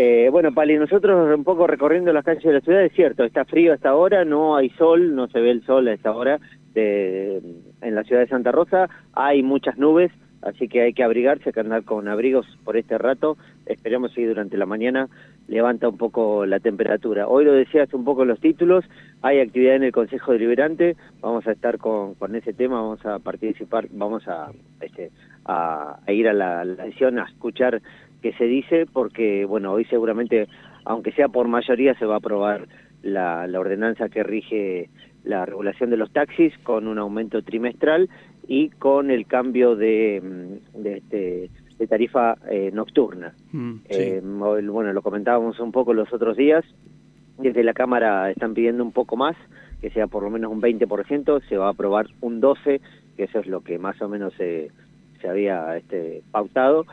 Eh, bueno, Pali, nosotros un poco recorriendo las calles de la ciudad, es cierto, está frío hasta ahora, no hay sol, no se ve el sol a esta hora de, en la ciudad de Santa Rosa, hay muchas nubes, así que hay que abrigarse, hay que andar con abrigos por este rato, esperemos que durante la mañana levanta un poco la temperatura. Hoy lo decías un poco en los títulos, hay actividad en el Consejo Deliberante, vamos a estar con, con ese tema, vamos a participar, vamos a, este, a, ir a la, la sesión a escuchar qué se dice, porque bueno, hoy seguramente, aunque sea por mayoría, se va a aprobar la, la ordenanza que rige la regulación de los taxis con un aumento trimestral y con el cambio de, mm, de, este, de tarifa eh, nocturna. Mm, eh, bueno, lo comentábamos un poco los otros días, desde la Cámara están pidiendo un poco más, que sea por lo menos un 20%, se va a aprobar un 12%, que eso es lo que más o menos se, se había este, pautado,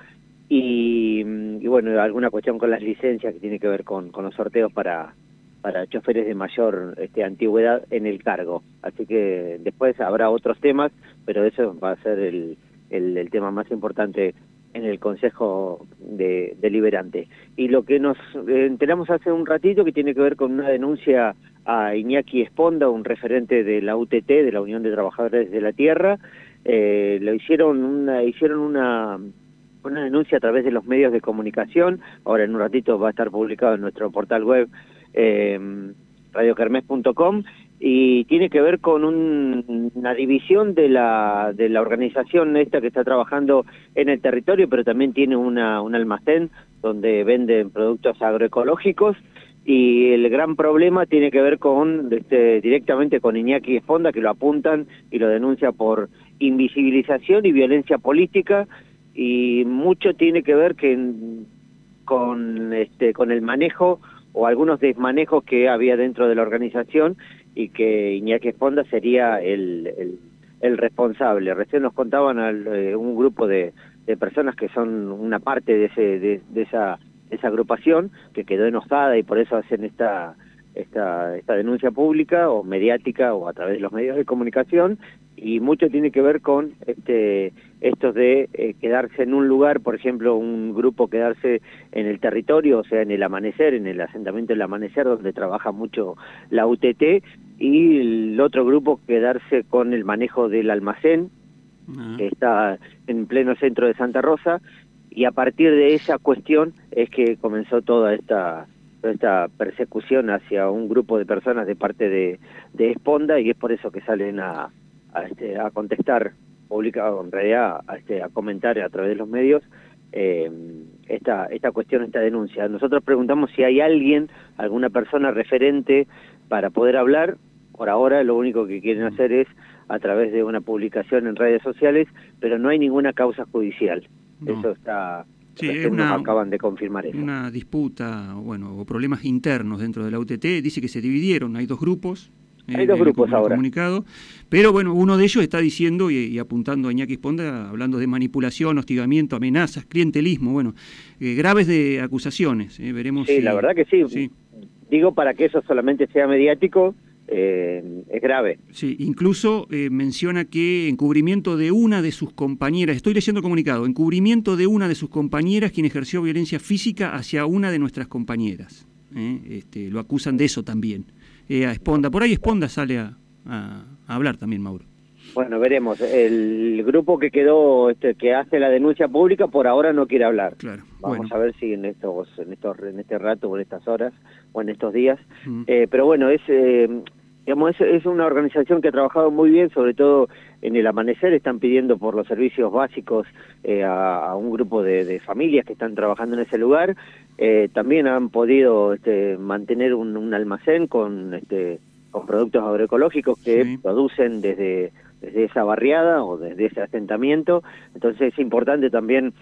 y, bueno, alguna cuestión con las licencias que tiene que ver con, con los sorteos para, para choferes de mayor este, antigüedad en el cargo. Así que después habrá otros temas, pero eso va a ser el, el, el tema más importante en el Consejo de, Deliberante. Y lo que nos enteramos hace un ratito que tiene que ver con una denuncia a Iñaki Esponda, un referente de la UTT, de la Unión de Trabajadores de la Tierra, eh, lo hicieron una, hicieron una una denuncia a través de los medios de comunicación, ahora en un ratito va a estar publicado en nuestro portal web eh, radiokermes.com y tiene que ver con un, una división de la, de la organización esta que está trabajando en el territorio, pero también tiene una, un almacén donde venden productos agroecológicos. Y el gran problema tiene que ver con este, directamente con Iñaki Esponda que lo apuntan y lo denuncia por invisibilización y violencia política y mucho tiene que ver con este con el manejo o algunos desmanejos que había dentro de la organización y que Iñaki Esponda sería el, el, responsable. Recién nos contaban al, eh, un grupo de, de, personas que son una parte de, ese, de, de esa, esa agrupación que quedó enostada y por eso hacen esta esta, esta denuncia pública o mediática o a través de los medios de comunicación y mucho tiene que ver con este estos de eh, quedarse en un lugar, por ejemplo, un grupo quedarse en el territorio, o sea, en el amanecer, en el asentamiento del amanecer, donde trabaja mucho la UTT, y el otro grupo quedarse con el manejo del almacén, ah. que está en pleno centro de Santa Rosa, y a partir de esa cuestión es que comenzó toda esta esta persecución hacia un grupo de personas de parte de, de Esponda y es por eso que salen a, a, este, a contestar publicado en realidad a, este, a comentar a través de los medios eh, esta, esta cuestión, esta denuncia. Nosotros preguntamos si hay alguien, alguna persona referente para poder hablar. Por ahora lo único que quieren hacer es a través de una publicación en redes sociales, pero no hay ninguna causa judicial. Eso está Sí, es una, acaban de confirmar eso. Una disputa, bueno, o problemas internos dentro de la UTT. Dice que se dividieron, hay dos grupos. Hay eh, dos grupos ahora. Comunicado, pero bueno, uno de ellos está diciendo y, apuntando a Iñaki Esponda, hablando de manipulación, hostigamiento, amenazas, clientelismo, bueno, eh, graves de acusaciones. Eh, veremos. Sí, la verdad que sí. sí. Digo para que eso solamente sea mediático, eh, es grave. Sí, incluso eh, menciona que encubrimiento de una de sus compañeras, estoy leyendo el comunicado, encubrimiento de una de sus compañeras quien ejerció violencia física hacia una de nuestras compañeras. ¿eh? Este, lo acusan de eso también. a Esponda, por ahí Esponda sale a, hablar también, Mauro. Bueno, veremos. El grupo que quedó, este, que hace la denuncia pública, por ahora no quiere hablar. Claro. Vamos a ver si en estos, en estos, en este rato o en estas horas o en estos días. pero bueno, es digamos, es, una organización que ha trabajado muy bien, sobre todo en el amanecer, están pidiendo por los servicios básicos eh, a, un grupo de, familias que están trabajando en ese lugar. Eh, también han podido este, mantener un, almacén con, este, con productos agroecológicos que producen desde, desde esa barriada o desde ese asentamiento. Entonces es importante también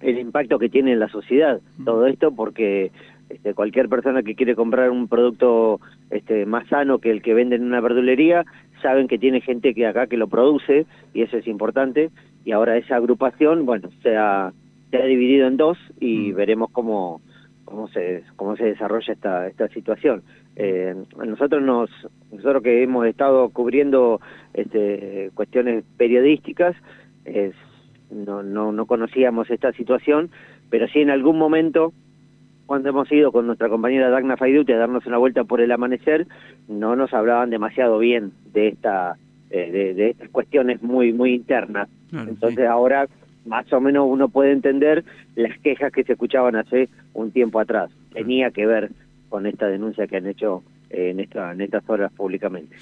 el impacto que tiene en la sociedad todo esto porque este, cualquier persona que quiere comprar un producto este, más sano que el que venden en una verdulería, saben que tiene gente que acá que lo produce y eso es importante. Y ahora esa agrupación, bueno, se ha, se ha dividido en dos y mm. veremos cómo, cómo se cómo se desarrolla esta esta situación. Eh, nosotros nos nosotros que hemos estado cubriendo este, cuestiones periodísticas no, no no conocíamos esta situación, pero sí en algún momento cuando hemos ido con nuestra compañera Dagna Faiduti a darnos una vuelta por el amanecer, no nos hablaban demasiado bien de esta eh, de, estas cuestiones muy muy internas. Entonces ahora más o menos uno puede entender las quejas que se escuchaban hace un tiempo atrás. Tenía que ver con esta denuncia que han hecho eh, en, esta, en estas horas públicamente.